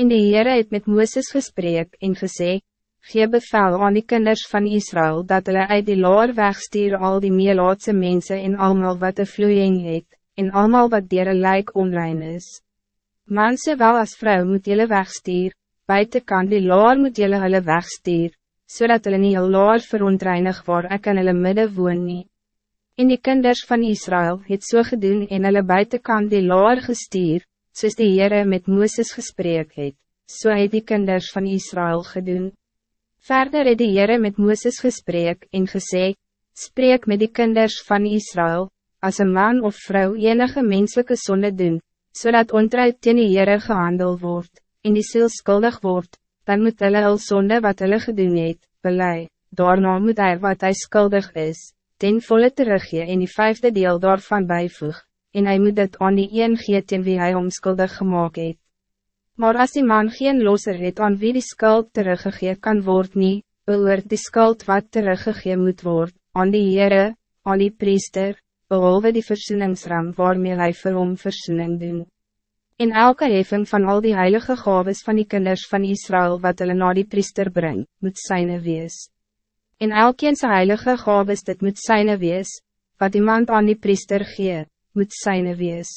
En die Heere het met Mooses gesprek en gesê, Gee bevel aan die kinders van Israël dat hulle uit die laar wegstuur al die meelaatse mensen en almal wat een vloeiing het, en almal wat dier een lijk onrein is. Man wel als vrouw moet jullie wegstuur, buiten kan die laar moet jullie hulle wegstuur, zodat hulle nie heel laar verontreinig waar ek in hulle midde woon nie. En die kinders van Israël het so gedoen en hulle buiten kan die laar gestuur, soos die Heere met Mooses gesprek het, so het die kinders van Israël gedoen. Verder het die Heere met Mooses gesprek en gesê, spreek met die kinders van Israël, als een man of vrouw enige menselijke zonde doen, zodat so ontrouw teen die Heere gehandel wordt, en die ziel skuldig wordt, dan moet hulle al zonde wat hulle gedoen het, belei, daarna moet hij wat hij skuldig is, ten volle teruggee en die vijfde deel daarvan bijvoeg, en hij moet het aan die een gee teen wie hij omskuldig gemaakt het. Maar als die man geen loser het aan wie die skuld teruggegee kan word nie, behoort die skuld wat teruggegee moet word, aan die Heere, aan die priester, behalve die versoeningsram waarmee hij vir hom versoening doen. In elke heffing van al die heilige gaves van die kinders van Israël wat hulle na die priester brengt, moet syne wees. In elkeen sy heilige gaves dit moet syne wees, wat iemand aan die priester gee, moet syne wees.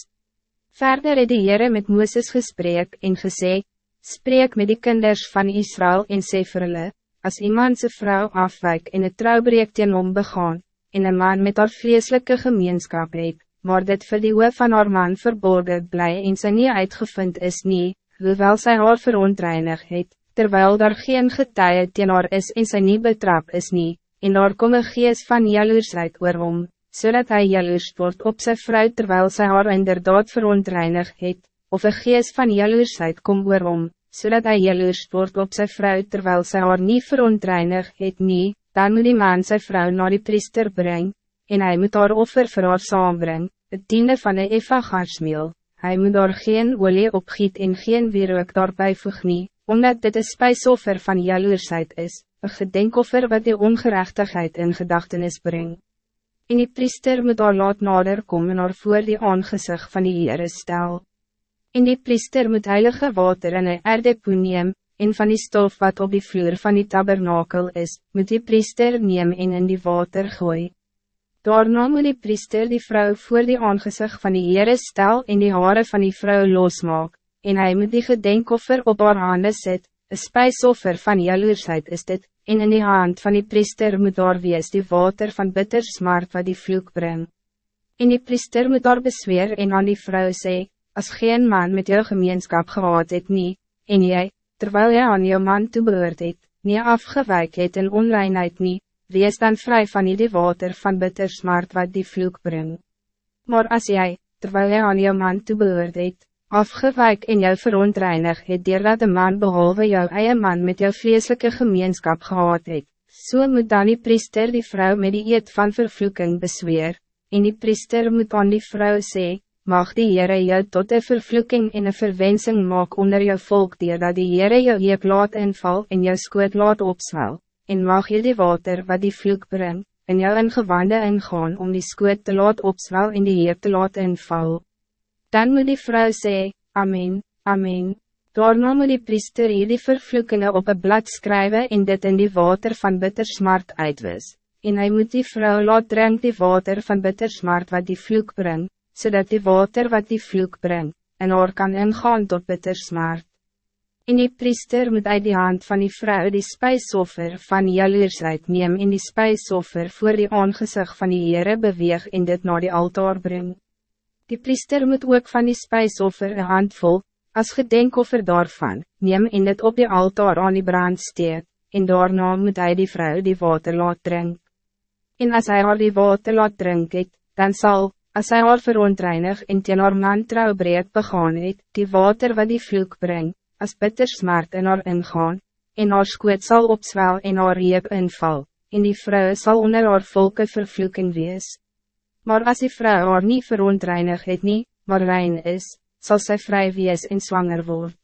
Verder het die Heere met Mooses gesprek en gesê, spreek met die kinders van Israël en sê vir hulle, as iemand zijn vrouw afwijk en het trouwbreek teen hom begaan, en een man met haar vleeslijke gemeenskap het, maar dit vir die hoof van haar man verborgen bly en sy nie uitgevind is nie, hoewel sy haar verontreinig het, terwijl daar geen getuie teen haar is en sy nie betrap is nie, en daar kom een gees van jaloersheid oor hom, zodat hij jaloers wordt op zijn vrouw terwijl zij haar inderdaad verontreinig het, of een geest van jaloersheid kom waarom, zodat so hij jaloers wordt op zijn vrouw terwijl zij haar niet verontreinig het nie, dan moet die man zijn vrouw naar die priester brengen, en hij moet haar offer voor haar saambring, het tiende van de eva garsmeel, hij moet daar geen olie opgiet en geen wierook daarbij voeg nie, omdat dit een spijsoffer van jaloersheid is, een gedenkoffer wat de ongerechtigheid in gedachtenis brengt. En die priester moet daar laat nader kom en haar voor die aangezicht van die Heere stel. En die priester moet heilige water in een erdepoe neem, en van die stof wat op die vloer van die tabernakel is, moet die priester neem en in die water gooi. Daarna moet die priester die vrouw voor die aangezicht van die Heere stel en die haren van die vrouw losmaak, en hij moet die gedenkoffer op haar handen zet, een spijsoffer van jaloersheid is dit, en in die hand van die priester moet daar wees die water van bitter smart wat die vloek brengt. En die priester moet daar besweer en aan die vrouw sê, als geen man met jou gemeenschap gehad het nie, en jy, terwijl jy aan jou man toebehoord het, nie afgewijk het in onreinheid nie, wees dan vrij van die water van bitter smart wat die vloek brengt. Maar als jij, terwijl jy aan jou man toebehoord het, afgewijk en jou verontreinig het dat de man behalve jou eie man met jou vleeselijke gemeenschap gehad het. So moet dan die priester die vrouw met die eet van vervloeking besweer, en die priester moet aan die vrouw sê, mag die Heere jou tot een vervloeking en een verwensing maak onder jou volk dat die Heere jou heep laat inval en jou skoot laat opswel, en mag je die water wat die vloek brengt, in jou ingewande ingaan om die skoot te laat opswel en die heep te laat inval. Dan moet die vrouw zeggen, Amen, Amen. Daarna moet die priester hier die vervloekingen op een blad schrijven en dit in die water van bitter smart uitwis. En hij moet die vrouw laat drink die water van bitter smart wat die vloek brengt, zodat die water wat die vloek brengt, en haar kan ingaan tot bitter smart. En die priester moet uit die hand van die vrouw die spijsoffer van jaloersheid neem en die spijsoffer voor die aangezicht van die Heere beweeg en dit naar die altaar brengt. Die priester moet ook van die spijsoffer een handvol, als gedenkoffer daarvan, neem en het op die altaar aan die brand steek, en daarna moet hij die vrouw die water laat drink. En als hij haar die water laat drink het, dan zal, als hij haar verontreinig en teen haar man trouwbreek begaan het, die water wat die vloek brengt, als bitter smart in haar ingaan, en haar skoot zal opzwel en haar reep inval, en die vrouw zal onder haar volke vervloeking wees. Maar als die vrouw haar niet verontreinig het nie, maar rein is, zal zij vrij wees en zwanger worden.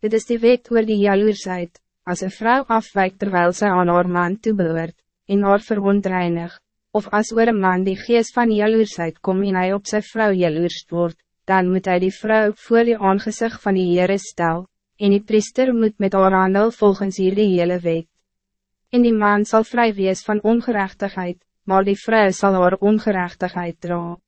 Dit is de wet oor die jaloersheid, als een vrouw afwijkt terwijl zij aan haar man toebehoort, en haar verontreinig, of als oor een man die geest van jaloersheid kom en hij op zijn vrouw jaloers wordt, dan moet hij die vrouw voor die aangezicht van die Heere stel, en die priester moet met haar handel volgens hierdie hele wet. En die man zal vrij wees van ongerechtigheid, maar die vrou zal haar ongerechtigheid dragen.